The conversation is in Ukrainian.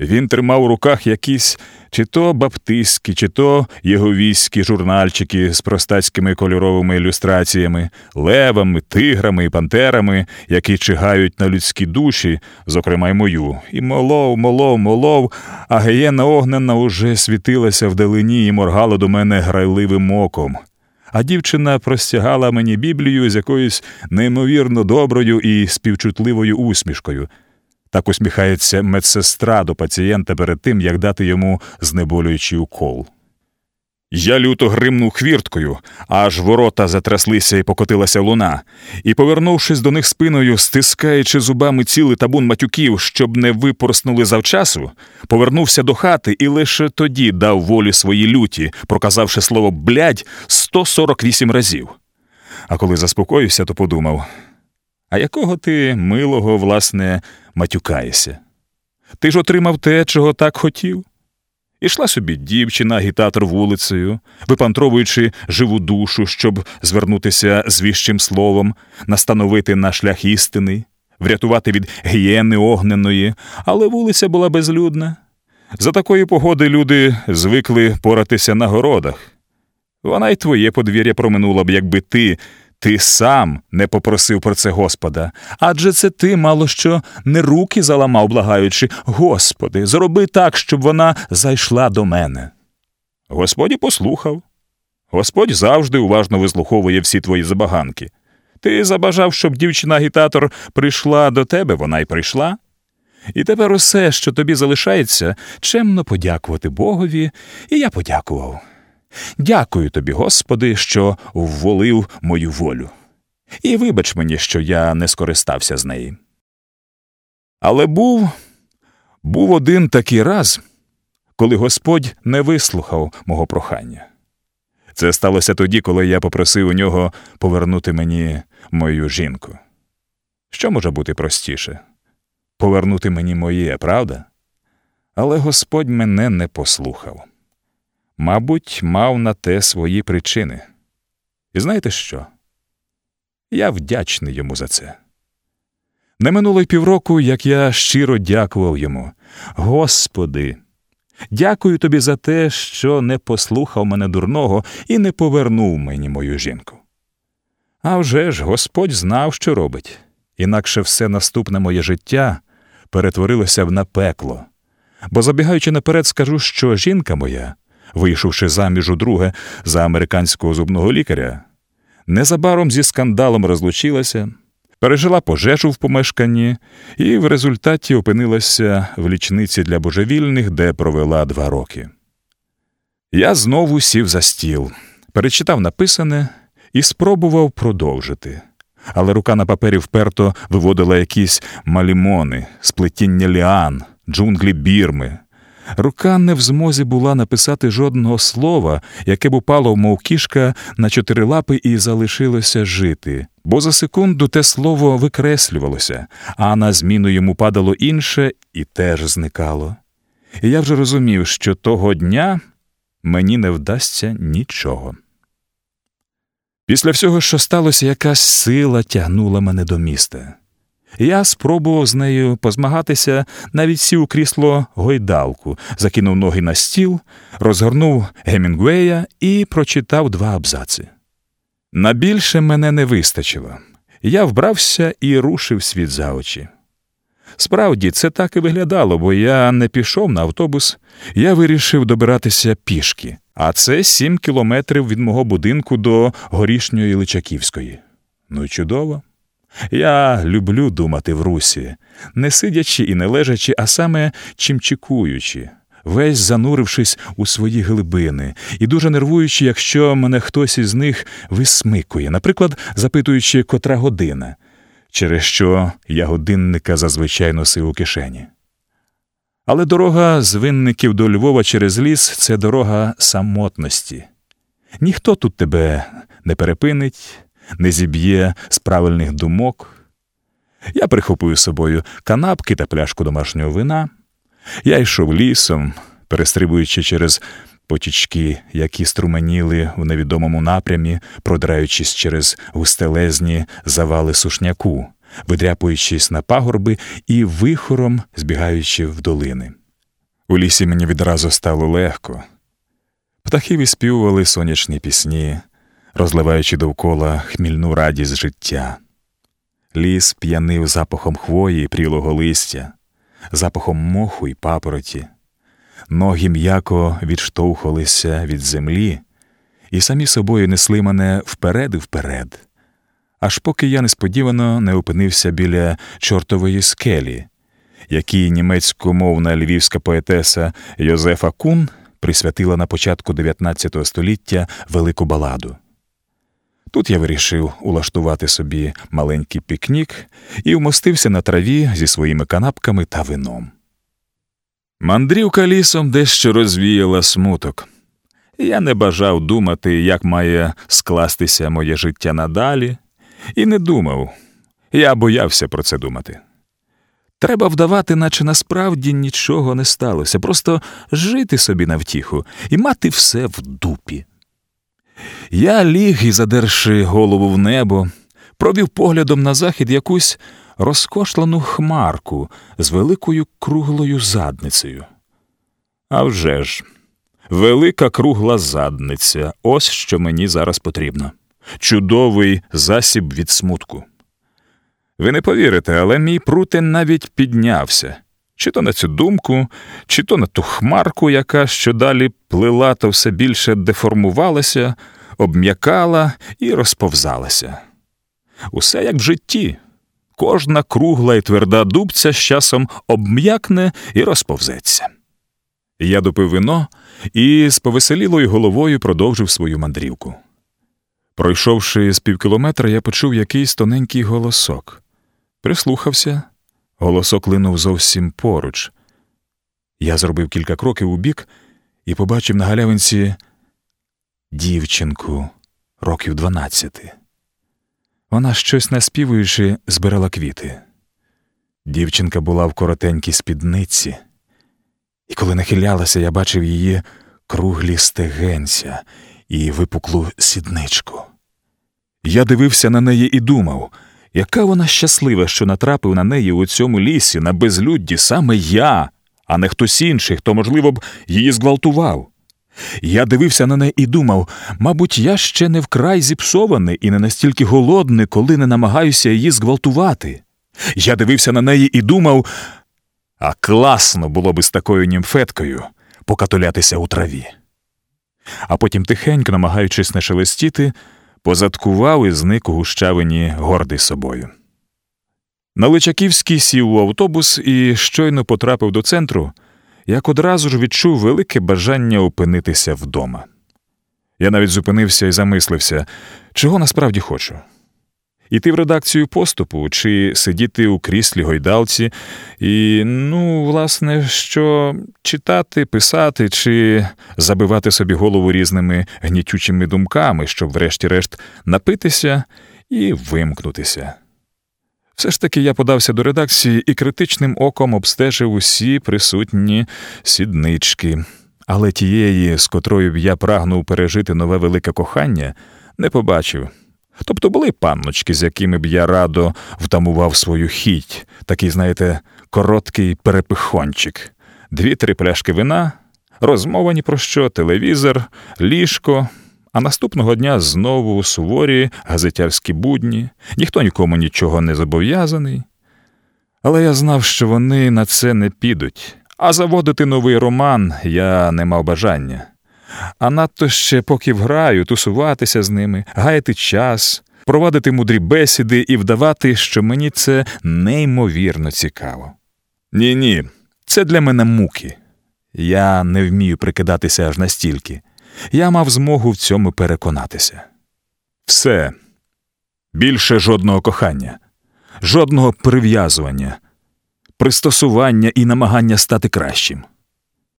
Він тримав у руках якісь чи то баптистські, чи то єговійські журнальчики з простацькими кольоровими ілюстраціями, левами, тиграми і пантерами, які чигають на людські душі, зокрема й мою, і молов, молов, молов, а геєна огненна уже світилася вдалині і моргала до мене грайливим оком. А дівчина простягала мені Біблію з якоюсь неймовірно доброю і співчутливою усмішкою. Так усміхається медсестра до пацієнта перед тим, як дати йому знеболюючий укол. Я люто гримнув хвірткою, аж ворота затряслися і покотилася луна, і, повернувшись до них спиною, стискаючи зубами цілий табун матюків, щоб не випорснули завчасу, повернувся до хати і лише тоді дав волі своїй люті, проказавши слово блядь 148 разів. А коли заспокоївся, то подумав а якого ти милого, власне, матюкаєшся? Ти ж отримав те, чого так хотів. Ішла собі дівчина, агітатор вулицею, випантровуючи живу душу, щоб звернутися з віщим словом, настановити на шлях істини, врятувати від гієни огненої, але вулиця була безлюдна. За такої погоди люди звикли поратися на городах. Вона й твоє подвір'я проминула б, якби ти ти сам не попросив про це Господа, адже це ти мало що не руки заламав, благаючи, Господи, зроби так, щоб вона зайшла до мене. Господь послухав. Господь завжди уважно вислуховує всі твої забаганки. Ти забажав, щоб дівчина-агітатор прийшла до тебе, вона й прийшла. І тепер усе, що тобі залишається, чемно подякувати Богові, і я подякував. Дякую тобі, Господи, що вволив мою волю. І вибач мені, що я не скористався з неї. Але був був один такий раз, коли Господь не вислухав мого прохання. Це сталося тоді, коли я попросив у нього повернути мені мою жінку. Що може бути простіше? Повернути мені моє, правда? Але Господь мене не послухав мабуть, мав на те свої причини. І знаєте що? Я вдячний йому за це. Не минуло й півроку, як я щиро дякував йому. Господи, дякую тобі за те, що не послухав мене дурного і не повернув мені мою жінку. А вже ж Господь знав, що робить, інакше все наступне моє життя перетворилося б на пекло. Бо, забігаючи наперед, скажу, що жінка моя вийшовши заміж у друге за американського зубного лікаря, незабаром зі скандалом розлучилася, пережила пожежу в помешканні і в результаті опинилася в лічниці для божевільних, де провела два роки. Я знову сів за стіл, перечитав написане і спробував продовжити. Але рука на папері вперто виводила якісь малімони, сплетіння ліан, джунглі бірми, Рука не в змозі була написати жодного слова, яке б упало, мов кішка, на чотири лапи і залишилося жити, бо за секунду те слово викреслювалося, а на зміну йому падало інше і теж зникало. І я вже розумів, що того дня мені не вдасться нічого. Після всього, що сталося, якась сила тягнула мене до міста. Я спробував з нею позмагатися, навіть сів у крісло гойдалку, закинув ноги на стіл, розгорнув Гемінгуея і прочитав два абзаци. На більше мене не вистачило. Я вбрався і рушив світ за очі. Справді, це так і виглядало, бо я не пішов на автобус, я вирішив добиратися пішки, а це сім кілометрів від мого будинку до горішньої Личаківської. Ну, чудово. Я люблю думати в русі, не сидячи і не лежачи, а саме чимчикуючи, весь занурившись у свої глибини, і дуже нервуючи, якщо мене хтось із них висмикує, наприклад, запитуючи, котра година, через що я годинника зазвичай носив у кишені. Але дорога з винників до Львова через ліс це дорога самотності. Ніхто тут тебе не перепинить не зіб'є з правильних думок. Я прихопив з собою канапки та пляшку домашнього вина. Я йшов лісом, перестрибуючи через потічки, які струменіли у невідомому напрямі, продираючись через густелезні завали сушняку, видряпуючись на пагорби і вихором збігаючи в долини. У лісі мені відразу стало легко. Птахи виспівували сонячні пісні, розливаючи довкола хмільну радість життя. Ліс п'янив запахом хвої і прілого листя, запахом моху й папороті. Ноги м'яко відштовхувалися від землі і самі собою несли мене вперед і вперед, аж поки я несподівано не опинився біля чортової скелі, якій німецькомовна львівська поетеса Йозефа Кун присвятила на початку 19 століття велику баладу. Тут я вирішив улаштувати собі маленький пікнік і вмостився на траві зі своїми канапками та вином. Мандрівка лісом дещо розвіяла смуток. Я не бажав думати, як має скластися моє життя надалі, і не думав, я боявся про це думати. Треба вдавати, наче насправді нічого не сталося, просто жити собі на втіху і мати все в дупі. Я ліг і, задерши голову в небо, провів поглядом на захід якусь розкошлену хмарку з великою круглою задницею. А вже ж, велика кругла задниця ось що мені зараз потрібно. Чудовий засіб від смутку. Ви не повірите, але мій прутень навіть піднявся чи то на цю думку, чи то на ту хмарку, яка що далі плила, то все більше деформувалася, обм'якала і розповзалася. Усе як в житті. Кожна кругла і тверда дубця з часом обм'якне і розповзеться. Я допив вино і з повеселілою головою продовжив свою мандрівку. Пройшовши з півкілометра, я почув якийсь тоненький голосок. Прислухався, голосок линув зовсім поруч. Я зробив кілька кроків у бік і побачив на галявинці дівчинку років дванадцяти. Вона щось наспівуючи, збирала квіти. Дівчинка була в коротенькій спідниці, і коли нахилялася, я бачив її круглі стегенця і випуклу сідничку. Я дивився на неї і думав, яка вона щаслива, що натрапив на неї у цьому лісі, на безлюдді саме я, а не хтось інший, хто, можливо б, її зґвалтував. Я дивився на неї і думав, мабуть, я ще не вкрай зіпсований і не настільки голодний, коли не намагаюся її зґвалтувати. Я дивився на неї і думав, а класно було би з такою німфеткою покатулятися у траві. А потім тихенько, намагаючись не шелестіти, позадкував і зник у гущавині гордий собою. На Личаківський сів у автобус і щойно потрапив до центру як одразу ж відчув велике бажання опинитися вдома. Я навіть зупинився і замислився, чого насправді хочу. Іти в редакцію поступу, чи сидіти у кріслі гойдалці, і, ну, власне, що читати, писати, чи забивати собі голову різними гнітючими думками, щоб, врешті-решт, напитися і вимкнутися. Все ж таки я подався до редакції і критичним оком обстежив усі присутні сіднички, але тієї, з котрою б я прагнув пережити нове велике кохання, не побачив. Тобто були панночки, з якими б я радо втамував свою хіть, такий, знаєте, короткий перепихончик, дві-три пляшки вина, розмова ні про що, телевізор, ліжко, а наступного дня знову суворі газетярські будні, ніхто нікому нічого не зобов'язаний. Але я знав, що вони на це не підуть, а заводити новий роман я не мав бажання. А надто ще, поки вграю, тусуватися з ними, гаяти час, провадити мудрі бесіди і вдавати, що мені це неймовірно цікаво. Ні, ні, це для мене муки. Я не вмію прикидатися аж настільки я мав змогу в цьому переконатися. Все більше жодного кохання, жодного прив'язування, пристосування і намагання стати кращим.